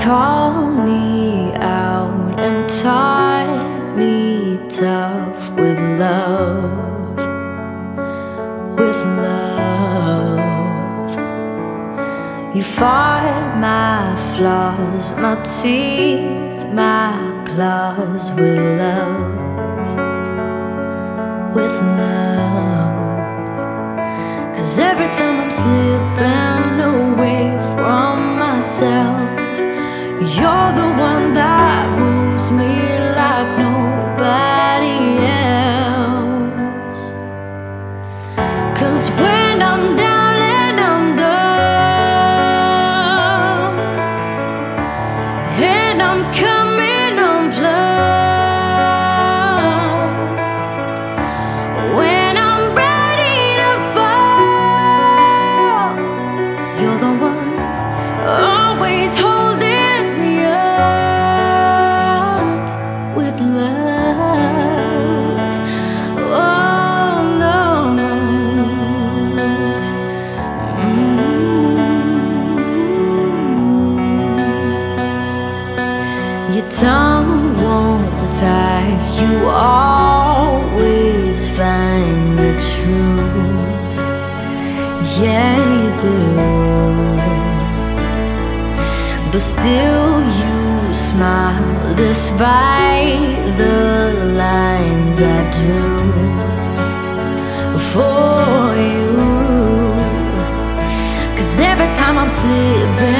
called me out and taught me tough with love, with love. You fought my flaws, my teeth, my claws with love, with love. Cause every time I'm slipping away from myself, you're the one that Your tongue won't tie. You always find the truth. Yeah, you do. But still, you smile despite the lines I drew for you. Cause every time I'm slipping